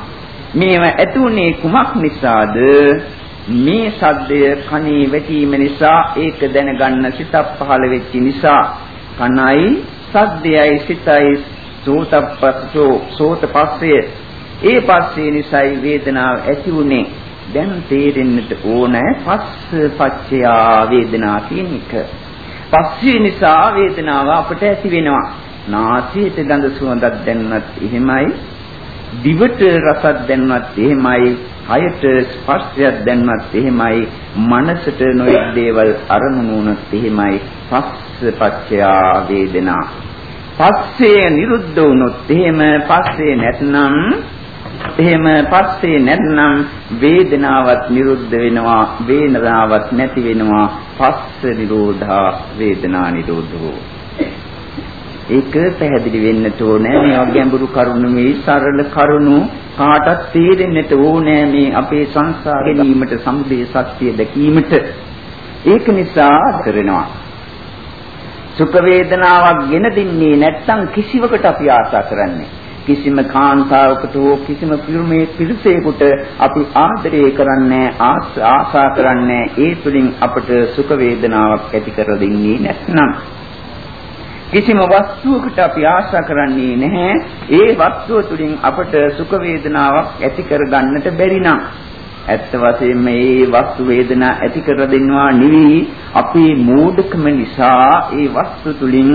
මේව ඇතුනේ කුමක් නිසාද? මේ සද්දය කනේ වැටීම නිසා ඒක දැනගන්න සිතක් පහළ වෙච්ච නිසා කනයි සද්දයයි සිතයි සෝතපස්සෝ සෝතපස්සය. ඒ පස්සේ නිසයි වේදනාව ඇති උනේ දැන් තේරෙන්නට ඕන පස්ස පච්චයා වේදනා කියන එක. පස්සේ නිසා වේදනාව අපට ඇති වෙනවා. නාසයට ගඳ සුවඳක් දැනනත් එහෙමයි. දිවට රසක් දැනනත් එහෙමයි. කයට ස්පර්ශයක් දැන්වත් එහෙමයි මනසට නොයෙක් දේවල් අරමුණු වුණත් එහෙමයි පස්ස පච්චයා වේදනා පස්සේ නිරුද්ධ වුණොත් එහෙම පස්සේ නැත්නම් එහෙම පස්සේ නැත්නම් වේදනාවත් නිරුද්ධ වෙනවා වේදනාවක් නැති වෙනවා පස්ස නිරෝධා වේදනා නිරෝධෝ. ඒක පැහැදිලි වෙන්න ඕනේ. මේ ගැඹුරු කරුණු මේ සරල කරුණු කාටත් තේරෙන්නට ඕනේ මේ අපේ සංසාර ගැනීමට සමුදය සත්‍ය දැකීමට. ඒක නිසා කරනවා. සුඛ වේදනාවක් ගෙන දෙන්නේ නැත්නම් කිසිවකට අපි ආශා කරන්නේ කිසිම කාන්තාවකට හෝ කිසිම පිරුමේ පිරිසේකට අපි ආදරය කරන්නේ ආශා කරන්නේ ඒ තුලින් අපට සුඛ වේදනාවක් ඇති කර දෙන්නේ නැත්නම් කිසිම වස්තුවකට අපි ආශා කරන්නේ නැහැ. ඒ වස්තුව තුළින් අපට සුඛ වේදනාවක් ඇති කර ගන්නට බැරි නම්. ඇත්ත වශයෙන්ම මේ වස්තු වේදනා ඇති කර දෙනවා නෙවෙයි. අපේ මෝඩකම නිසා ඒ වස්තු තුලින්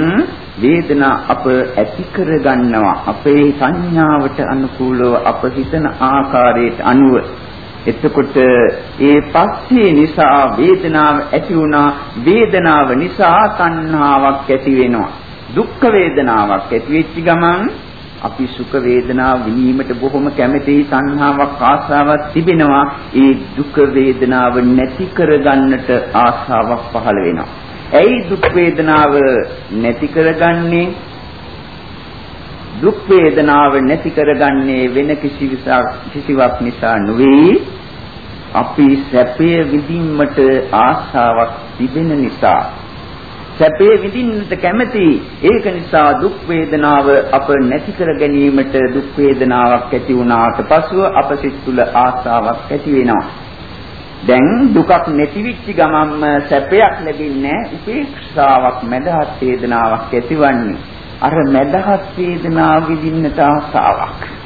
වේදනා අප ඇති කර ගන්නවා. අපේ සංඥාවට අනුකූලව අප හිතන ආකාරයට අනුව. එතකොට ඒ පස්සේ නිසා වේදනාව ඇති වුණා. වේදනාව නිසා තණ්හාවක් ඇති වෙනවා. දුක්ඛ වේදනාවක් ඇති වෙච්ච ගමන් අපි සුඛ වේදනාව විඳීමට බොහොම කැමැති සංහාවක් ආසාවක් තිබෙනවා. ඒ දුක් වේදනාව නැති කරගන්නට ආසාවක් පහළ වෙනවා. ඇයි දුක් වේදනාව නැති කරගන්නේ? දුක් වේදනාව නැති කරගන්නේ වෙන කිසිවක් නිසා නෙවෙයි. අපි සැපය විඳින්නට ආසාවක් තිබෙන නිසා. සැපේ විඳින්නට කැමැති. ඒක නිසා දුක් වේදනාව අප නැති කර ගැනීමට දුක් වේදනාවක් ඇති වුණාට පසුව අප සිත් තුළ ආසාවක් ඇති වෙනවා. දැන් දුකක් නැති වෙච්ච ගමන්ම සැපයක් ලැබෙන්නේ උපේක්ෂාවක් මදහත් වේදනාවක් ඇතිවන්නේ. අර මදහත් වේදනාව විඳින්නට ආසාවක්.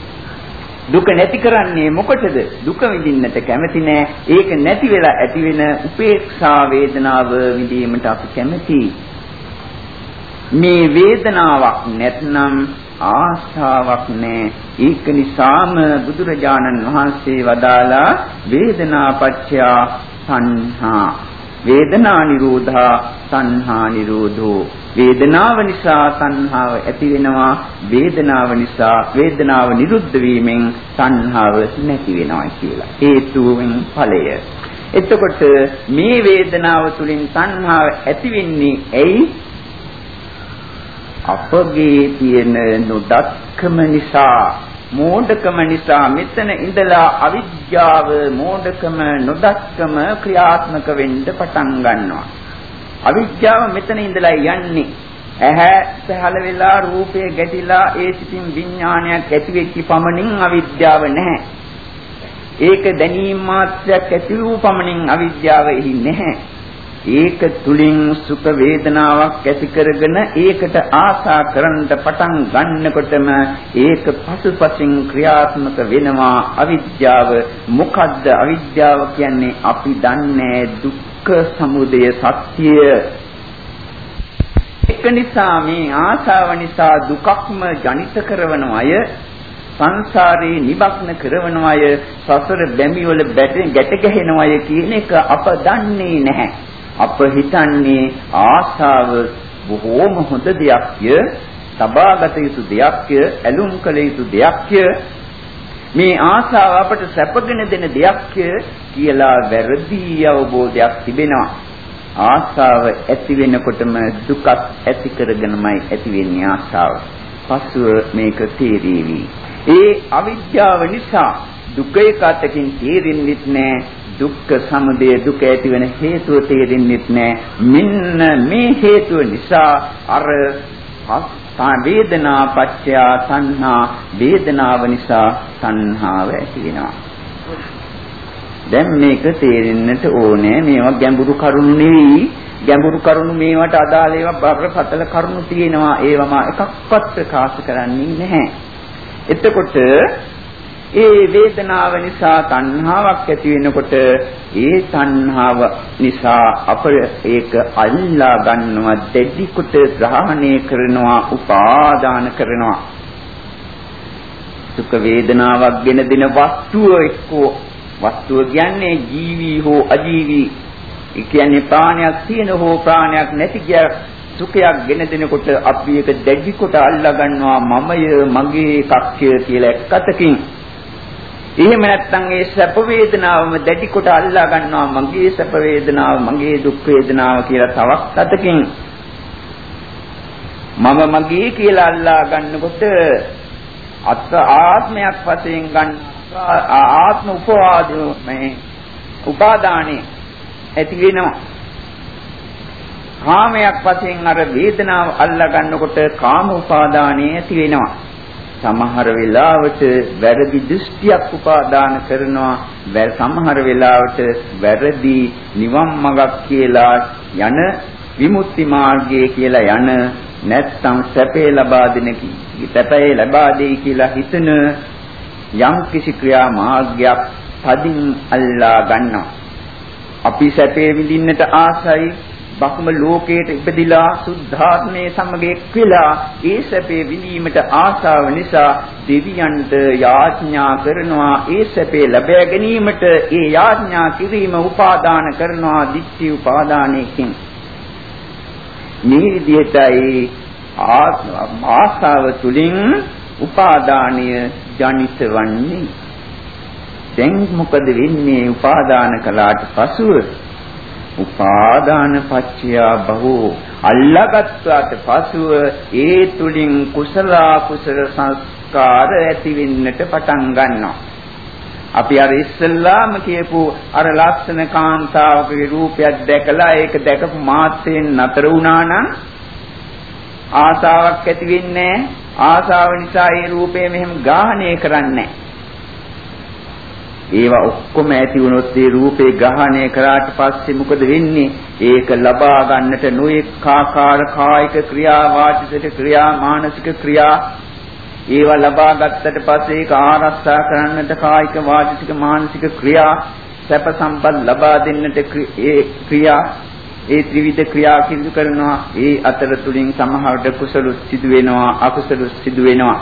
දුක නැති කරන්නේ මොකටද? දුක විඳින්නට කැමති නෑ. ඒක නැති වෙලා ඇති වෙන උපේක්ෂා වේදනාව විඳීමට අපි කැමතියි. මේ වේදනාවක් නැත්නම් ආශාවක් නෑ. ඒක නිසාම බුදුරජාණන් වහන්සේ වදාලා වේදනාපච්චය සංහා වේදනා නිරෝධා සංහා නිරෝධෝ වේදනාව නිසා සංහාව ඇති වෙනවා. වේදනාව නිසා වේදනාව නිරුද්ධ වීමෙන් සංහාව නැති වෙනවා කියලා. හේතුවෙන් ඵලය. එතකොට මේ වේදනාව තුලින් සංහාව ඇති වෙන්නේ ඇයි? අපගේ තියෙන නොදක්කම නිසා මෝඩකම නිසා මෙතන ඉඳලා අවිද්‍යාව මෝඩකම නොදක්කම ක්‍රියාත්මක වෙන්න පටන් ගන්නවා. අවිද්‍යාව මෙතන ඉඳලා යන්නේ. ඇහැ පහළ වෙලා රූපය ගැටිලා ඒ සිතින් විඥානයක් ඇති වෙච්ච පමණින් අවිද්‍යාව නැහැ. ඒක දැනීම මාත්‍රයක් ඇති වූ පමණින් අවිද්‍යාව එහි නැහැ. ඒක තුලින් සුඛ වේදනාවක් ඇති කරගෙන ඒකට ආසා කරන්නට පටන් ගන්නකොටම ඒක පසුපසින් ක්‍රියාත්මක වෙනවා අවිද්‍යාව මොකද්ද අවිද්‍යාව කියන්නේ අපි දන්නේ දුක් දුක්ඛ සමුදය සත්‍යය. එක නිසා මේ ආශාව නිසා දුකක්ම ජනිත කරන අය සංසාරේ නිබක්න කරන අය සසර බැමිවල ගැට ගැහෙන අය කියන එක අප දන්නේ නැහැ. අප හිතන්නේ ආශාව බොහෝම හොඳ දෙයක්ය සබාගත යුතු දෙයක්ය ඇලුම් කළ යුතු දෙයක්ය. මේ ආශාව අපට සැපගෙන දෙන දෙයක් කියලා වැරදි අවබෝධයක් තිබෙනවා. ආශාව ඇති වෙනකොටම දුකක් ඇති කරගෙනමයි ඇති වෙන්නේ ආශාව. පසුව මේක තේරෙවි. ඒ අවිද්‍යාව නිසා දුක එකතකින් තේරෙන්නේ නැහැ. දුක්ඛ සමුදය දුක ඇති වෙන හේතුව තේරෙන්නේ නැහැ. මෙන්න මේ හේතුව නිසා අර වේදනා පත්‍ය සංහා වේදනාව නිසා සංහාව ඇති වෙනවා. දැන් මේක තේරෙන්නට ඕනේ මේවා ගැඹුරු කරුණු නෙවෙයි ගැඹුරු කරුණු මේවට අදාළ ඒවා බරපතල කරුණු තියෙනවා ඒවම එකක්වත් ප්‍රකාශ කරන්නේ නැහැ. එතකොට ඒ වේදනාව නිසා තණ්හාවක් ඇති වෙනකොට ඒ තණ්හාව නිසා අපට ඒක අල්ලා ගන්නවා දෙඩි කොට ග්‍රහණය කරනවා උපාදාන කරනවා. සුඛ වේදනාවක් ගෙන දෙන වස්තුව එක්කෝ. වස්තුව කියන්නේ ජීවි හෝ අජීවි. ඒ කියන්නේ ප්‍රාණයක් තියෙන හෝ ප්‍රාණයක් නැති සුඛයක් ගෙන දෙනකොට අපි ඒක දැඩි කොට අල්ලා ගන්නවා මමය මගේ කක්ය කියලා එක්කතකින් එහෙම නැත්නම් ඒ සැප වේදනාවම දැඩි කොට අල්ලා ගන්නවා. මගේ සැප වේදනාව මගේ දුක් වේදනාව කියලා තවක් අතකින්. මම මගේ කියලා අල්ලා ගන්නකොට අත් ආත්මයක් වශයෙන් ගන්න ආත්ම උපවාදය මේ උපාදානෙ ඇති වෙනවා. කාමයක් වශයෙන් අර වේදනාව අල්ලා ගන්නකොට කාම උපාදානෙ ඇති වෙනවා. සමහර වෙලාවට වැරදි දෘෂ්ටියක් උපාදාන කරනවා. සමහර වෙලාවට වැරදි නිවන් මඟක් කියලා යන විමුක්ති මාර්ගය කියලා යන නැත්නම් සැපේ ලබා දෙන සැපේ ලබා දෙයි කියලා හිතන යම් කිසි ක්‍රියා මාර්ගයක් තදින් අල්ලා ගන්නවා. අපි සැපේ විඳින්නට ආසයි. බක්ම ලෝකයට ඉපදිලා සුද්ධාත්මයේ සමග එක්විලා ඒ සැපේ විඳීමට ආශාව නිසා දෙවියන්ට යාඥා කරනවා. ඒ සැපේ ලැබෑ ගැනීමට ඒ යාඥා කිරීම උපාදාන කරනවා දික්ටි උපාදානයකින්. මේ විදිහටයි ආශාව තුලින් උපාදානීය ජනිත වන්නේ. දැන් මොකද වෙන්නේ? උපාදාන කළාට පසුව උපාදාන පච්චයා බහෝ අල්ලාගත්වාට පසුව ඒ තුලින් කුසල කුසල සංස්කාර ඇති වෙන්නට පටන් ගන්නවා. අපි අර ඉස්සල්ලාම කියපු අර ලක්ෂණ කාන්තාවකගේ රූපයක් දැකලා ඒක දැකපු මාත්‍රයෙන් නතර වුණා නම් ආසාවක් ඇති වෙන්නේ ආසාව නිසා ඒ රූපය මෙහෙම ගාහණය කරන්නේ ඒවා ඔක්කොම ඇති වුණොත් ඒ රූපේ ග්‍රහණය කරාට පස්සේ මොකද වෙන්නේ? ඒක ලබා ගන්නට නොඑක ආකාර කායික ක්‍රියා වාචික ක්‍රියා මානසික ක්‍රියා ඒවා ලබා ගත්තට පස්සේ ඒක ආරක්ෂා කරන්නට කායික වාචික මානසික ක්‍රියා සැප සම්පත් ලබා දෙන්නට ඒ ක්‍රියා ඒ ත්‍රිවිධ ක්‍රියා කිඳු කරනවා ඒ අතර තුලින් සමහරට කුසල සිදු වෙනවා අකුසල සිදු වෙනවා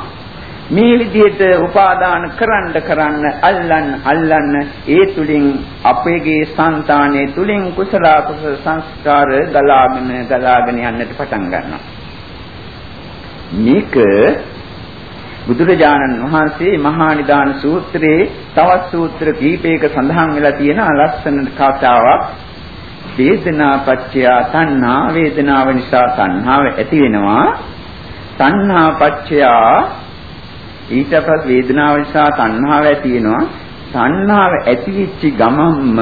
මේ විදිහට උපාදාන කරන්න කරන්න අල්ලන්න අල්ලන්න ඒ තුලින් අපේගේ సంతානයේ තුලින් කුසල කුසල සංස්කාර ගලාගෙන ගලාගෙන යන්නට පටන් ගන්නවා. මේක බුදුරජාණන් වහන්සේ මහා නිදාන සූත්‍රයේ තවත් සූත්‍ර කීපයක සඳහන් වෙලා තියෙන ලස්සන කතාවක්. වේදනා පත්‍ය තණ්හා. වේදනාව නිසා තණ්හාව ඇති වෙනවා. තණ්හා පත්‍ය ඊට පස්සේ වේදනාව නිසා තණ්හාව ඇති වෙනවා. තණ්හාව ඇතිවෙච්ච ගමම්ම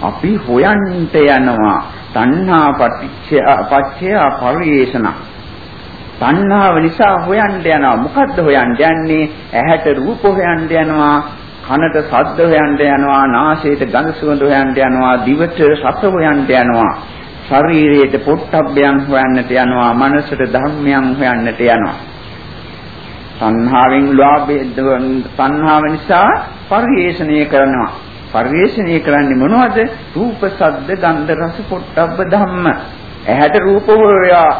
අපි හොයන්ට යනවා. තණ්හා පටිච්චය පච්චය පරිේෂණ. තණ්හාව නිසා හොයන්න යනවා. මොකද්ද හොයන්න යන්නේ? ඇහැට රූප හොයන්න යනවා. කනට ශබ්ද හොයන්න යනවා. නාසයට ගඳ සුවඳ හොයන්න යනවා. දිවට රස හොයන්න යනවා. ශරීරයට පොට්ටබ්බයන් හොයන්නට යනවා. මනසට ධර්මයන් හොයන්නට යනවා. තණ්හාවෙන් ලාභේ තණ්හාව නිසා පරිේශණය කරනවා. පරිේශණය කරන්නේ මොනවද? රූප, ශබ්ද, ගන්ධ, රස, පොට්ටබ්බ ධම්ම. ඇහැට රූප හොයා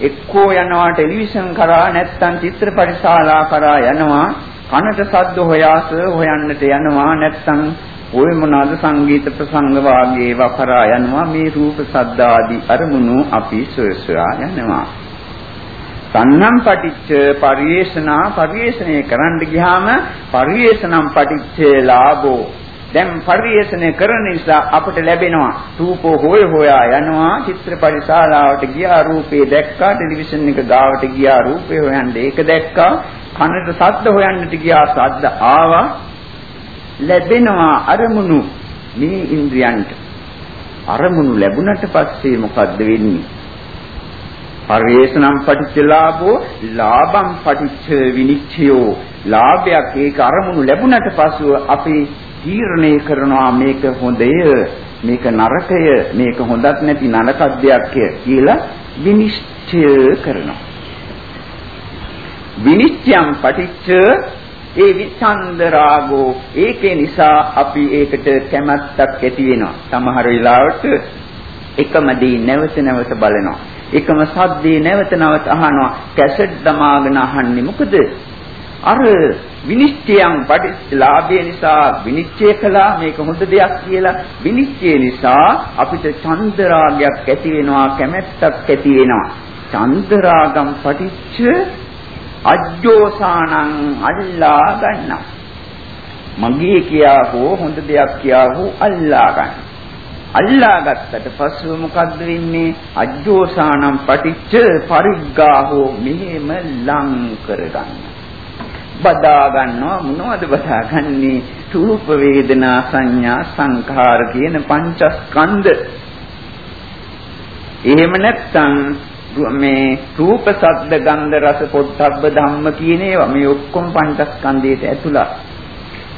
එක්කෝ යනවා ටෙලිවිෂන් කරා නැත්නම් චිත්‍රපට ශාලා කරා යනවා. කනට ශබ්ද හොයාස හොයන්නට යනවා නැත්නම් ඔය මොනවාද සංගීත ප්‍රසංග වාගේ වකරා යනවා මේ රූප ශබ්ද ආදී අරමුණු අපි සොයසොයා යනවා සන්නම් පටිච්ච පරිේශනා පරිේශණය කරන්න ගියාම පරිේශනම් පටිච්ච ලාභෝ. දැන් පරිේශණය කරන නිසා අපට ලැබෙනවා රූපෝ හොය හොයා යනවා. චිත්‍රපටි ශාලාවට ගියා රූපේ දැක්කා ටෙලිවිෂන් එක ගාවට ගියා රූපේ හොයන්න ඒක දැක්කා කනට ශබ්ද හොයන්නට ගියා ශබ්ද ආවා. ලැබෙනවා අරමුණු මේ ඉන්ද්‍රියන්ට. අරමුණු ලැබුණට පස්සේ මොකද්ද වෙන්නේ? පරිේශනම් පටිච්චලාභෝ ලාභම් පටිච්ච විනිච්ඡයෝ. ලාභයක් ඒක අරමුණු ලැබුණට පසුව අපි තීරණය කරනවා මේක හොඳය මේක නරකය මේක හොඳක් නැති නරක දෙයක් කියලා විනිශ්චය කරනවා. විනිශ්චයම් පටිච්ච ඒ විචන්ද රාගෝ. ඒකේ නිසා අපි ඒකට කැමැත්තක් ඇති වෙනවා. සමහර වෙලාවට එකම දේ නැවත නැවත බලනවා. එකම සද්දේ නැවත නැවත අහනවා. කැසට් දමාගෙන අහන්නේ මොකද? අර විනිශ්චයන් පටිච්චලාභය නිසා විනිශ්චය කළා මේක හොඳ දෙයක් කියලා. විනිශ්චය නිසා අපිට චන්දරාගයක් ඇති වෙනවා කැමැත්තක් ඇති වෙනවා. චන්දරාගම් පටිච්ච අජ්ජෝසානං අල්ලා ගන්නවා මගේ කියා හෝ හොඳ දෙයක් කියා හෝ අල්ලා ගන්න. අල්ලා ගත්තට පස්සෙ මොකද්ද වෙන්නේ? අජ්ජෝසානම් පටිච්ච පරිග්ගාහෝ මෙහෙම ලං කරගන්න. බදා ගන්නවා මොනවද බදාගන්නේ? රූප වේදනා සංඥා සංඛාර කියන පංචස්කන්ධ. එහෙම නැත්නම් මේ රූප සද්ද ගන්ධ රස පොට්ටබ්බ ධම්ම කියන ඒවා මේ ඔක්කොම පංචස්කන්ධයට ඇතුළත්.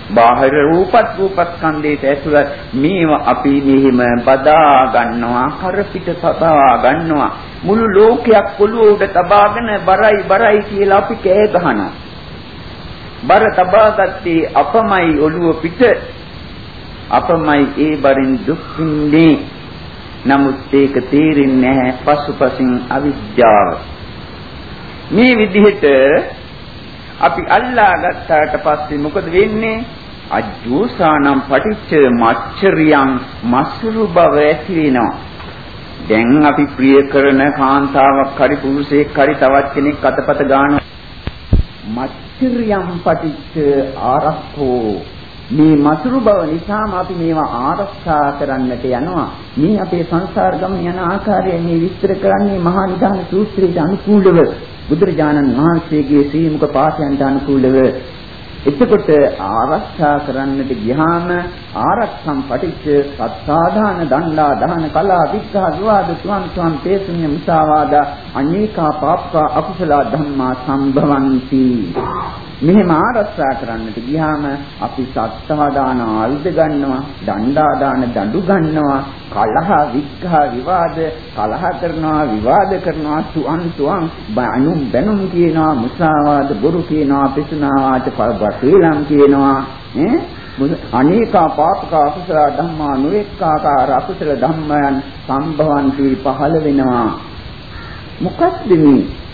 බාහිර රූපත් රූපස්කන්ධයට ඇතුළත් මේවා අපි මෙහිම බදා ගන්නවා කරපිට තබා ගන්නවා. මුළු ලෝකයක් ඔළුව උඩ තබාගෙන බරයි බරයි කියලා අපි කෑ ගහනවා. බර තබාගත්තේ අපමයි ඔළුව පිට අපමයි ඒ බරින් දුක් විඳින්නේ. නමුත් ඒක තේරෙන්නේ නැහැ පසුපසින් අවිද්‍යාව. මේ විදිහට අපි අල්ලා ගත්තාට පස්සේ මොකද වෙන්නේ? අජ්ජෝසානම් පටිච්ච මච්චරියං මසුරු බව ඇති වෙනවා. දැන් අපි ප්‍රිය කරන කාන්තාවක් හරි පුරුෂයෙක් හරි තවත් කෙනෙක් අතපත ගන්නවා. සිරියම් පටිච්ච ආරක්ඛෝ. මේ මසුරු බව නිසාම අපි මේවා ආරක්ෂා කරන්නට යනවා. මේ අපේ සංසාර ගමන යන ආකාරය මේ විස්තර කරන්නේ මහා නිදාන සූත්‍රයට අනුකූලව. බුදුරජාණන් වහන්සේගේ ශ්‍රී මුඛ පාඨයන්ට අනුකූලව එතකොට ආරක්ෂා කරන්නට ගියාම ආරක්ෂම් පටිච්ච සත්සාධාන දණ්ඩා දහන කලා විග්ඝා විවාද තුන් තුන් තේසුඤ්ඤ මුසාවාදා අනේකා පාප්පා අකුසල ධම්මා සම්භවಂತಿ. මෙහෙම ආරක්ෂා කරන්නට ගියාම අපි සත්තා දාන ආයුධ ගන්නවා, දණ්ඩා දාන දඬු ගන්නවා, කලහ විග්ඝහ විවාද කලහ කරනවා, විවාද කරනවා, තුන් තුන් බණුම් බැනුම් කියනවා, මුසාවාද බොරු කියනවා, පිසුනාවාට පල්බසීලම් කියනවා, ඈ? අනේකා පාපක අකුසල ධම්මා නොඑකාකාර අකුසල ධම්මයන් සම්භවන්ති පහළ වෙනවා. මොකක්ද මේ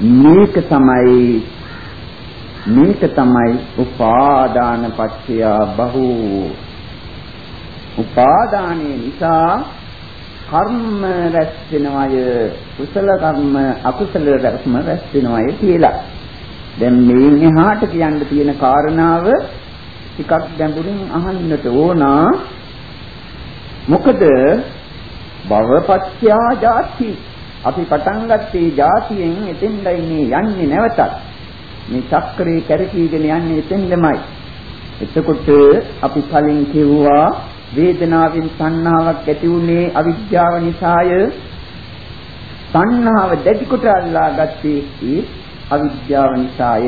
මේක තමයි මේක තමයි උපාදාන පත්‍ය බහු උපාදානයේ නිසා කර්ම රැස් වෙනවය කුසල කර්ම අකුසල කර්ම රැස් වෙනවය කියලා. දැන් මේන් එහාට කියන්න තියෙන කාරණාව ටිකක් ගැඹුරින් අහන්නට ඕන. මොකද භවපත්‍යා ජාති අපි පටන් ගත්තේ ජාතියෙන් එතෙන්දයි මේ යන්නේ නැවතත්. මේ චක්‍රේ කැරකීගෙන යන්නේ එතෙන්දමයි. එතකොට අපි කලින් කිව්වා වේදනාවෙන් සංනාවක් ඇති වුනේ අවිද්‍යාව නිසාය. සංනාව දැඩි කොට අල්ලා ගත්තේ ඒ අවිද්‍යාව නිසාය.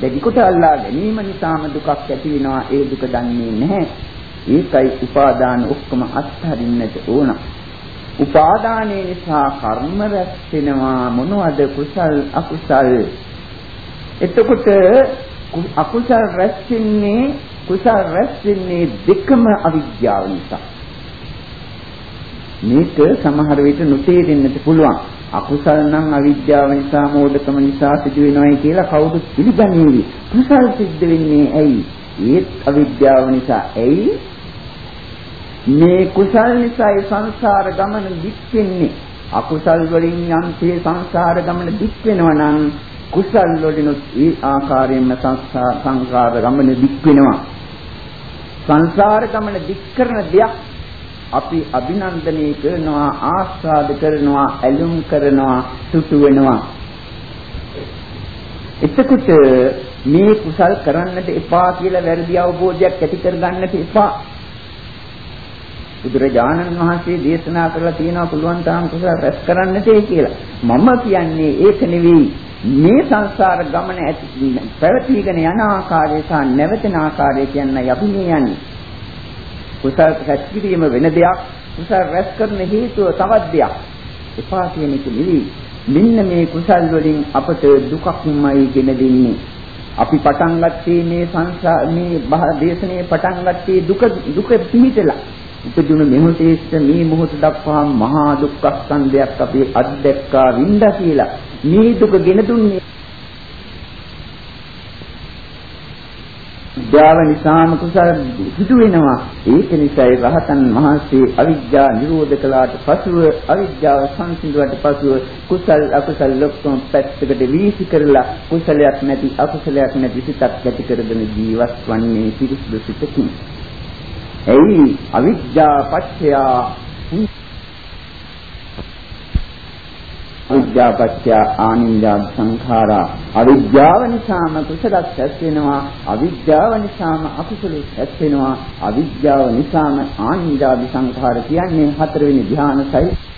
දැඩි කොට අල්ලා ගැනීම නිසාම දුකක් ඇති වෙනවා. ඒ දුක දන්නේ නැහැ. ඒකයි උපාදාන ඔක්කොම අත්හරින්නට ඕන. උපාදානයේ නිසා කර්ම රැස් වෙනවා මොනවද කුසල් අකුසල් එතකොට අකුසල් රැස් වෙන්නේ කුසල් රැස් වෙන්නේ දෙකම අවිද්‍යාව නිසා. මේක සමහර විට නොතේරෙන්නත් පුළුවන්. අකුසල් නම් අවිද්‍යාව නිසා මෝඩකම නිසා සිදු වෙනවායි කියලා කවුරුත් පිළිගන්නේ. කුසල් සිද්ධ වෙන්නේ ඇයි? ඒත් අවිද්‍යාව නිසා. ඇයි? මේ කුසල් නිසායි සංසාර ගමන දික් වෙන්නේ. අකුසල් වලින් යම්සේ සංසාර ගමන දික් වෙනවා නම් කුසල් වලිනුත් ඒ ආකාරයෙන්ම සංසාර ගමන දික් වෙනවා. සංසාර ගමන දික් කරන දෙයක් අපි අභිනන්දනය කරනවා ආස්වාද කරනවා ඇලුම් කරනවා සුසු වෙනවා එතකොට මේ කුසල් කරන්නට එපා කියලා වැරදි අවබෝධයක් ඇති කරගන්නට එපා බුදුරජාණන් වහන්සේ දේශනා කරලා තියෙනවා පුළුවන් තරම් කුසල රැස් කරන්නට කියලා මම කියන්නේ ඒක නෙවෙයි මේ සංසාර ගමන ඇති පැවතීගෙන යන ආකාරය සහ නැවතෙන ආකාරය කියන්නයි අපි මේ යන්නේ. කුසල රැස් කිරීම වෙන දෙයක්, කුසල රැස් කරන හේතුව තවත් දෙයක්. එපා කියන එක නෙවෙයි. මෙන්න මේ කුසල් වලින් අපට දුකක්මයි ගෙන දෙන්නේ. අපි පටන් ගත්තේ මේ සංසාර මේ දේශනේ පටන් ගත්තේ දුක දුක පිහිටලා. උපදින මෙහොතේ මේ මොහොත දක්වා මහා දුක්ඛ ස්කන්ධයක් අපි අත්දැක්කා වින්දා කියලා. මේ දුක ගෙන දුන්නේ අවිද්‍යාව නිසාම කුසල සිදු වෙනවා. ඒක නිසායි රහතන් වහන්සේ අවිද්‍යාව නිරෝධ කළාට පසුව අවිද්‍යාව සංසිඳුවට පසුව කුසල් අකුසල් ලොක්කම පැත්තකට වීසි කරලා කුසලයක් නැති අකුසලයක් නැති සිතක් ඇති කරගෙන ජීවත් වන්නේ පිරිසුදු සිතකින්. එයි අවිද්‍යා පත්‍යා අවිද්‍යාපත්‍ය ආනින්දා සංඛාරා. අවිද්‍යාව නිසාම කුසලත් ඇස් වෙනවා. අවිද්‍යාව නිසාම අකුසලත් ඇස් වෙනවා. අවිද්‍යාව නිසාම ආනින්දා සංඛාර කියන්නේ හතරවෙනි ධ්‍යාන සහිත